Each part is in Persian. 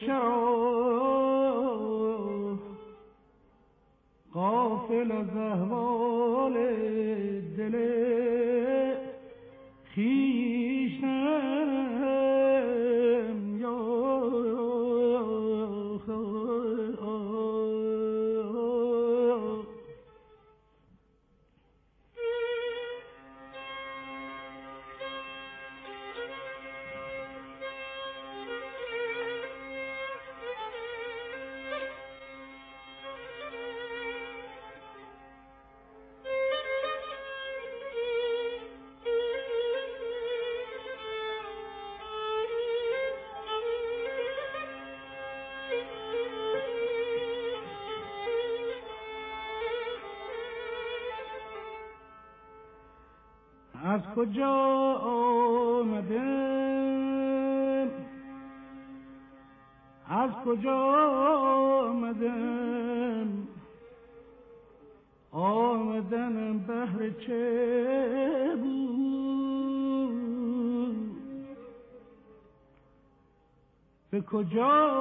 که کجا آمدم از کجا آمدم آمدن بهر چه بود؟ به کجا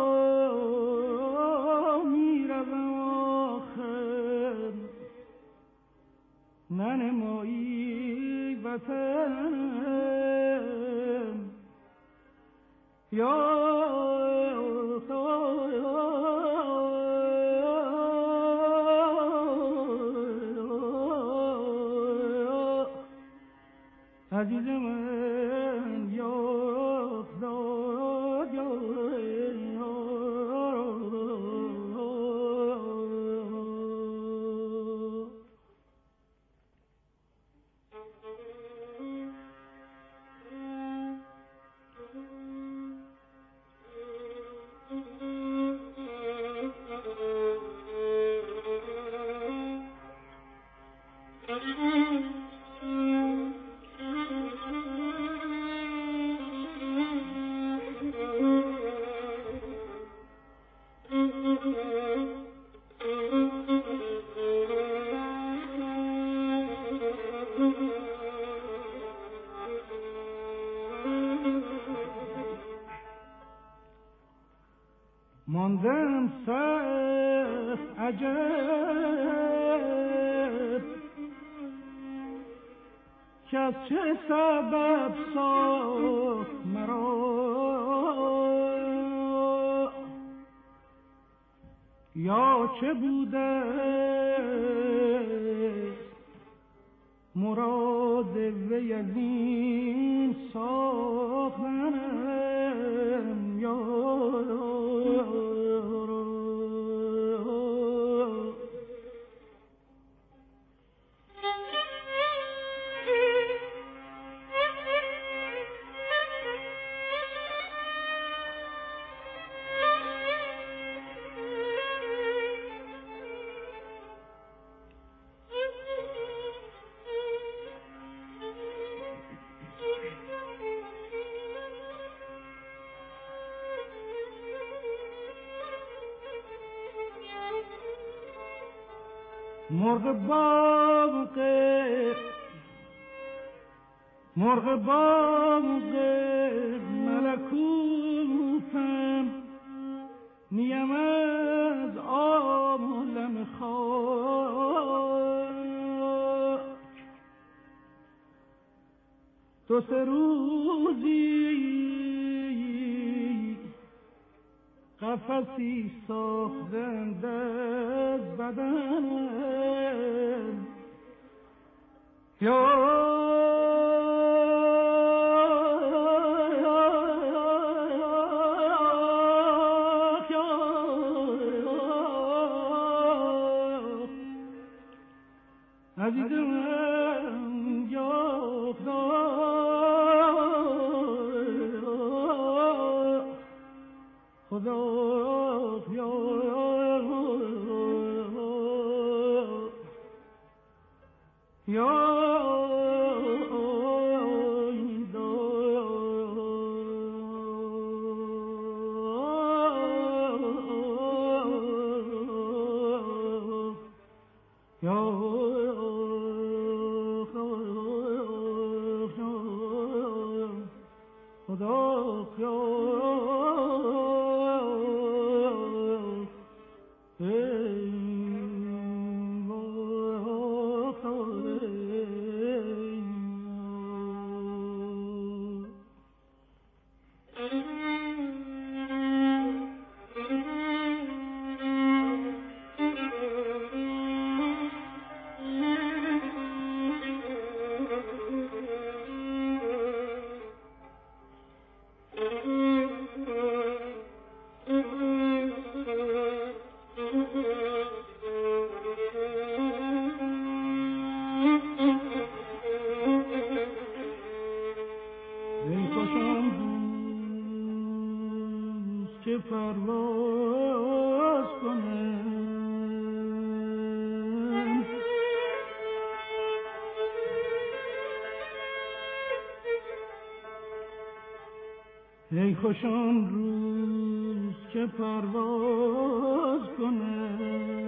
می‌روم آخر؟ ننمایی وطن یا ماندم سخت عجب. که از چه سبب ساخت مرا. یا چه بوده مراد وی از این ساختنم یا مرغ باغ مرغ باغ ملکوتم نیم از عالم خاک. دو سه روزی قفصی ساختند از بدنم یا Lord. پرواز کنم. ای خوشان روز که پرواز کنم.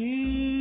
keep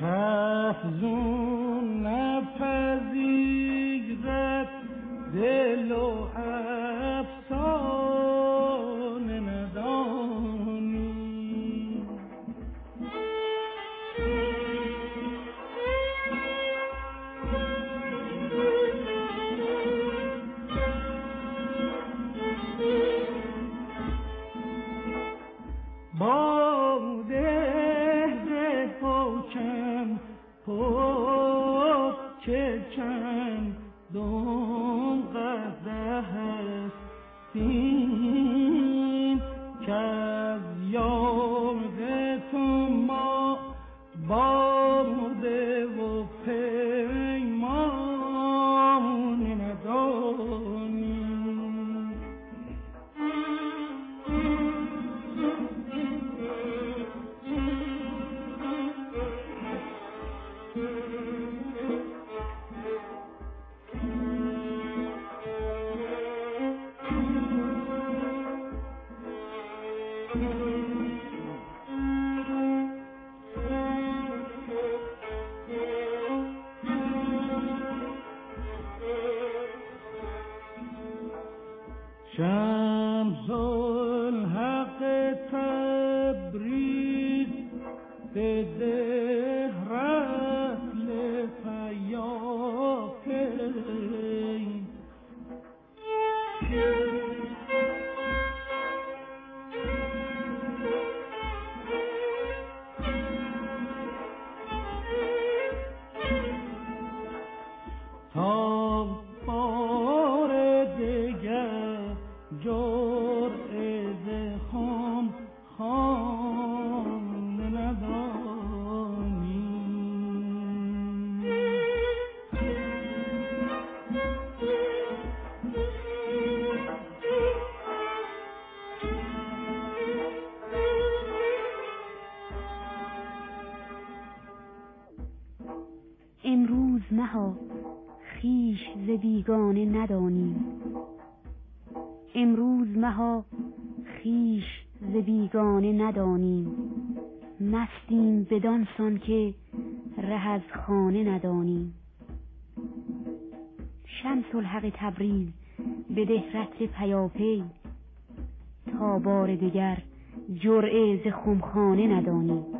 کفزون نپذیرد دلو مها بیگانه ندانیم امروز مها خیش ز بیگانه ندانیم مستیم بدان سان که ره از خانه ندانیم شمس الحق تبریز به دهرت پیاپی تا بار دگر جرعه ز خمخانه ندانیم